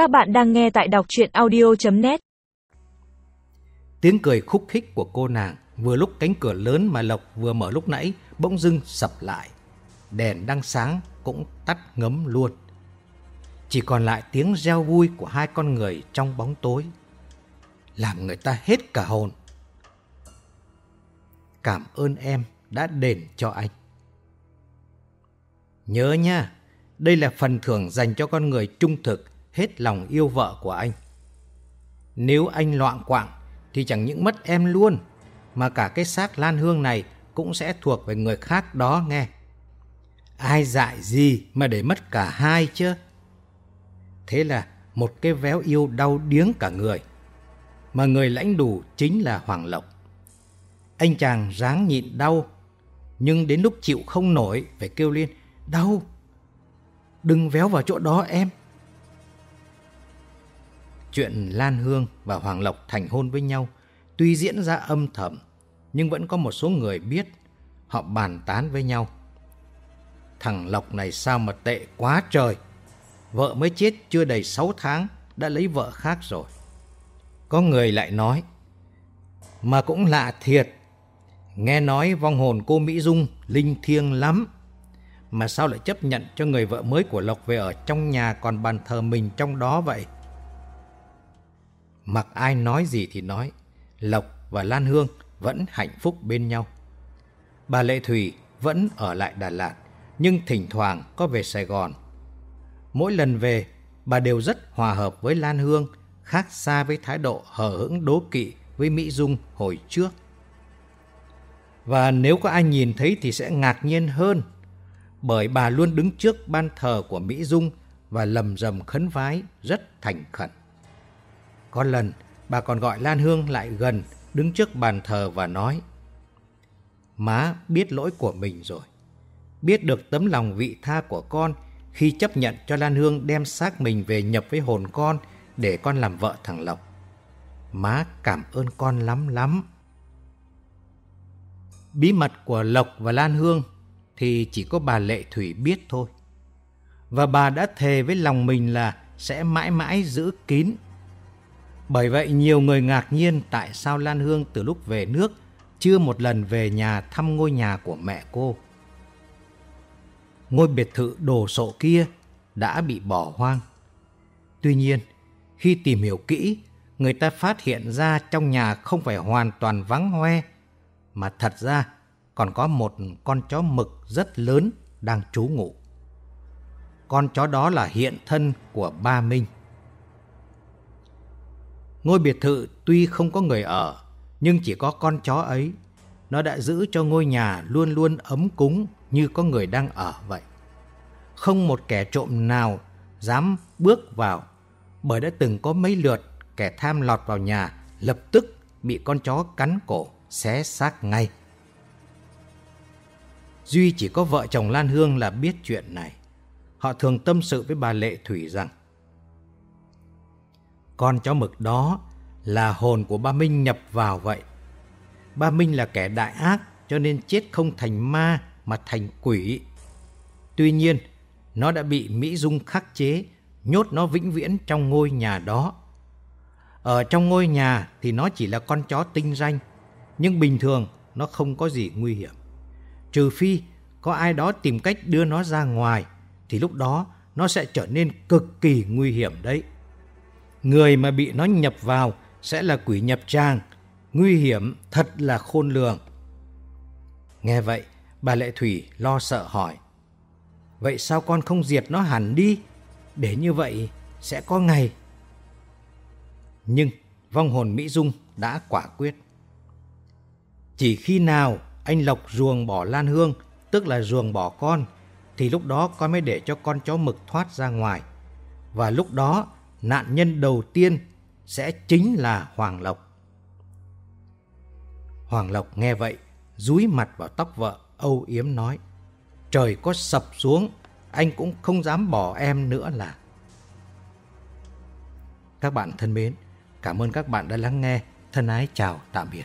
Các bạn đang nghe tại đọc chuyện audio.net Tiếng cười khúc khích của cô nàng vừa lúc cánh cửa lớn mà Lộc vừa mở lúc nãy bỗng dưng sập lại. Đèn đang sáng cũng tắt ngấm luôn. Chỉ còn lại tiếng reo vui của hai con người trong bóng tối. Làm người ta hết cả hồn. Cảm ơn em đã đền cho anh. Nhớ nha, đây là phần thưởng dành cho con người trung thực, hết lòng yêu vợ của anh. Nếu anh loạn quạng thì chẳng những mất em luôn, mà cả cái xác Lan Hương này cũng sẽ thuộc về người khác đó nghe. Ai dại gì mà để mất cả hai chứ? Thế là một cái véo yêu đau điếng cả người. Mà người lãnh đủ chính là Hoàng Lộc. Anh chàng ráng nhịn đau, nhưng đến lúc chịu không nổi phải kêu lên Đau, đừng véo vào chỗ đó em. Chuyện Lan Hương và Hoàng Lộc thành hôn với nhau tuy diễn ra âm thầm, nhưng vẫn có một số người biết, họ bàn tán với nhau. Thằng Lộc này sao mà tệ quá trời, vợ mới chết chưa đầy 6 tháng đã lấy vợ khác rồi. Có người lại nói, mà cũng lạ thiệt, nghe nói vong hồn cô Mỹ Dung linh thiêng lắm mà sao lại chấp nhận cho người vợ mới của Lộc về ở trong nhà còn bàn thờ mình trong đó vậy? Mặc ai nói gì thì nói, Lộc và Lan Hương vẫn hạnh phúc bên nhau. Bà Lệ Thủy vẫn ở lại Đà Lạt, nhưng thỉnh thoảng có về Sài Gòn. Mỗi lần về, bà đều rất hòa hợp với Lan Hương, khác xa với thái độ hờ hững đố kỵ với Mỹ Dung hồi trước. Và nếu có ai nhìn thấy thì sẽ ngạc nhiên hơn bởi bà luôn đứng trước ban thờ của Mỹ Dung và lầm rầm khấn vái rất thành khẩn. Có lần, bà còn gọi Lan Hương lại gần, đứng trước bàn thờ và nói Má biết lỗi của mình rồi. Biết được tấm lòng vị tha của con khi chấp nhận cho Lan Hương đem xác mình về nhập với hồn con để con làm vợ thằng Lộc. Má cảm ơn con lắm lắm. Bí mật của Lộc và Lan Hương thì chỉ có bà Lệ Thủy biết thôi. Và bà đã thề với lòng mình là sẽ mãi mãi giữ kín. Bởi vậy nhiều người ngạc nhiên tại sao Lan Hương từ lúc về nước chưa một lần về nhà thăm ngôi nhà của mẹ cô. Ngôi biệt thự đồ sộ kia đã bị bỏ hoang. Tuy nhiên, khi tìm hiểu kỹ, người ta phát hiện ra trong nhà không phải hoàn toàn vắng hoe, mà thật ra còn có một con chó mực rất lớn đang trú ngụ. Con chó đó là hiện thân của ba Minh. Ngôi biệt thự tuy không có người ở, nhưng chỉ có con chó ấy. Nó đã giữ cho ngôi nhà luôn luôn ấm cúng như có người đang ở vậy. Không một kẻ trộm nào dám bước vào, bởi đã từng có mấy lượt kẻ tham lọt vào nhà lập tức bị con chó cắn cổ, xé xác ngay. Duy chỉ có vợ chồng Lan Hương là biết chuyện này. Họ thường tâm sự với bà Lệ Thủy rằng con chó mực đó là hồn của ba Minh nhập vào vậy. Ba Minh là kẻ đại ác cho nên chết không thành ma mà thành quỷ. Tuy nhiên, nó đã bị Mỹ Dung khắc chế, nhốt nó vĩnh viễn trong ngôi nhà đó. Ở trong ngôi nhà thì nó chỉ là con chó tinh ranh nhưng bình thường nó không có gì nguy hiểm trừ phi có ai đó tìm cách đưa nó ra ngoài thì lúc đó nó sẽ trở nên cực kỳ nguy hiểm đấy. Người mà bị nó nhập vào sẽ là quỷ nhập trang, nguy hiểm thật là khôn lường. Nghe vậy, bà Lệ Thủy lo sợ hỏi. Vậy sao con không diệt nó hẳn đi? Để như vậy sẽ có ngày. Nhưng vong hồn Mỹ Dung đã quả quyết. Chỉ khi nào anh Lộc ruồng bỏ Lan Hương, tức là ruồng bỏ con, thì lúc đó con mới để cho con chó mực thoát ra ngoài. Và lúc đó, nạn nhân đầu tiên sẽ chính là Hoàng Lộc. Hoàng Lộc nghe vậy, dúi mặt vào tóc vợ, âu yếm nói. Trời có sập xuống, anh cũng không dám bỏ em nữa là. Các bạn thân mến, cảm ơn các bạn đã lắng nghe. Thân ái chào, tạm biệt.